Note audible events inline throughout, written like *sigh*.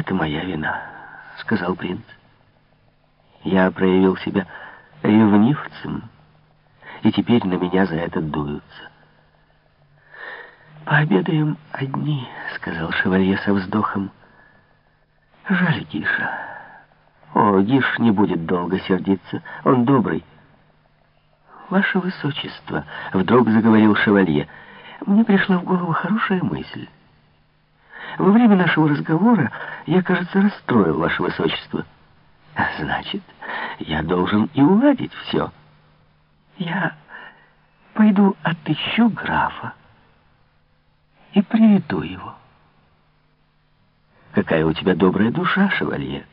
«Это моя вина», — сказал принц. «Я проявил себя ревнивцем, и теперь на меня за это дуются». «Пообедаем одни», — сказал шевалье со вздохом. «Жаль Гиша». «О, Гиш не будет долго сердиться, он добрый». «Ваше Высочество», — вдруг заговорил шевалье, — «мне пришла в голову хорошая мысль». Во время нашего разговора я, кажется, расстроил ваше высочество. Значит, я должен и уладить все. Я пойду отыщу графа и приведу его. Какая у тебя добрая душа, шевалье.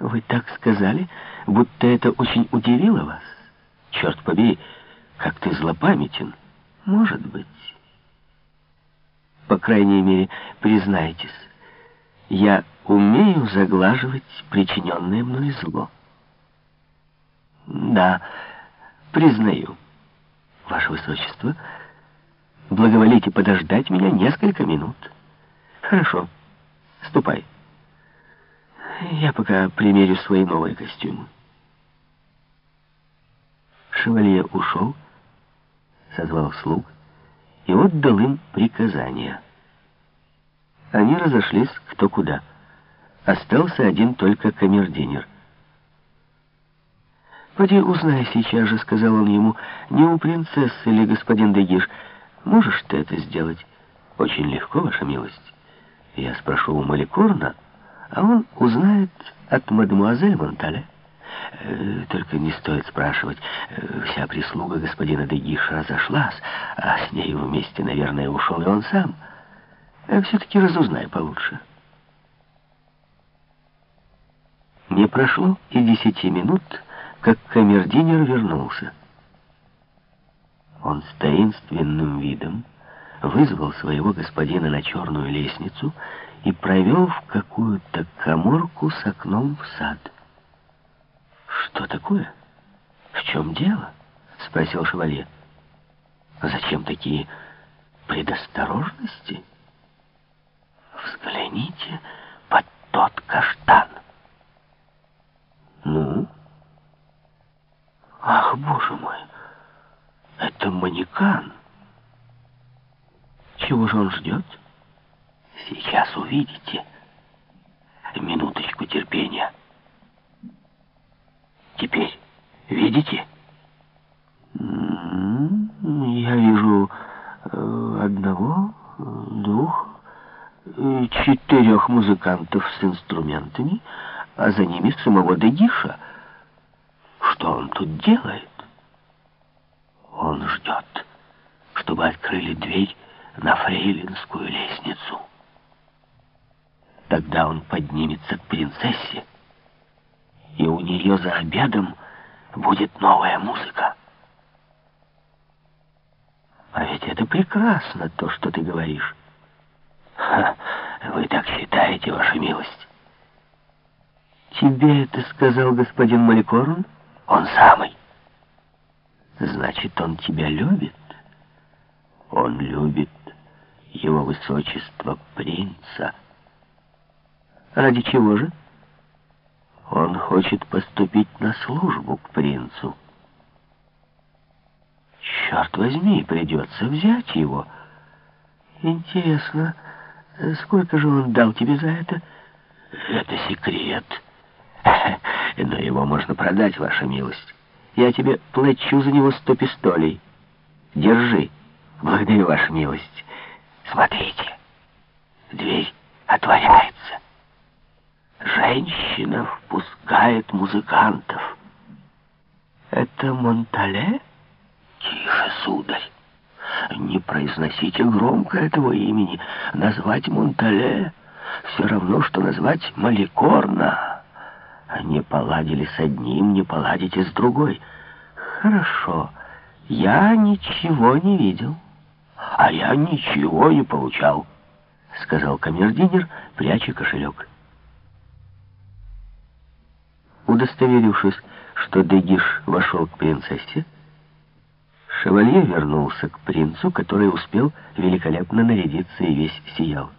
Вы так сказали, будто это очень удивило вас. Черт побери, как ты злопамятен. Может быть по крайней мере, признайтесь, я умею заглаживать причиненное мной зло. Да, признаю, Ваше Высочество, благоволите подождать меня несколько минут. Хорошо, ступай. Я пока примерю свои новые костюмы. Шевалье ушел, созвал слуг и отдал им приказания. Они разошлись кто куда. Остался один только камердинер. «Поди узнай сейчас же», — сказал он ему, — «не у принцессы или господин Дегиш. Можешь ты это сделать?» «Очень легко, ваша милость. Я спрошу у Маликорна, а он узнает от мадемуазель Монтале». Э, только не стоит спрашивать. Э, вся прислуга господина Дегиша разошлась, а с ней вместе, наверное, ушел и он сам. Э, все-таки разузнай получше. Не прошло и десяти минут, как камердинер вернулся. Он с таинственным видом вызвал своего господина на черную лестницу и провел в какую-то коморку с окном в сад. «Что такое? В чем дело?» — спросил шевалье. «Зачем такие предосторожности?» «Взгляните под тот каштан». «Ну?» «Ах, боже мой, это манекан!» «Чего же он ждет?» «Сейчас увидите. Минуточку терпения». Теперь видите? Я вижу э, одного, двух, э, четырех музыкантов с инструментами, а за ними самого Дегиша. Что он тут делает? Он ждет, чтобы открыли дверь на фрейлинскую лестницу. Тогда он поднимется к принцессе, и у нее за обедом будет новая музыка. А ведь это прекрасно, то, что ты говоришь. Ха, вы так считаете, ваша милость? Тебе это сказал господин Маликорн? Он самый. Значит, он тебя любит? Он любит его высочество принца. Ради чего же? Он хочет поступить на службу к принцу. Черт возьми, придется взять его. Интересно, сколько же он дал тебе за это? Это секрет. *laughs* Но его можно продать, ваша милость. Я тебе плачу за него сто пистолей. Держи. Благодарю, ваша милость. Смотрите, дверь отворяется. Женщина впускает музыкантов. Это Монтале? Тише, сударь. Не произносите громко этого имени. Назвать Монтале все равно, что назвать Маликорна. Не поладили с одним, не поладите с другой. Хорошо, я ничего не видел. А я ничего не получал, сказал камердинер, пряча кошелек. Удостоверившись, что Дегиш вошел к принцессе, шевалье вернулся к принцу, который успел великолепно нарядиться и весь сиял.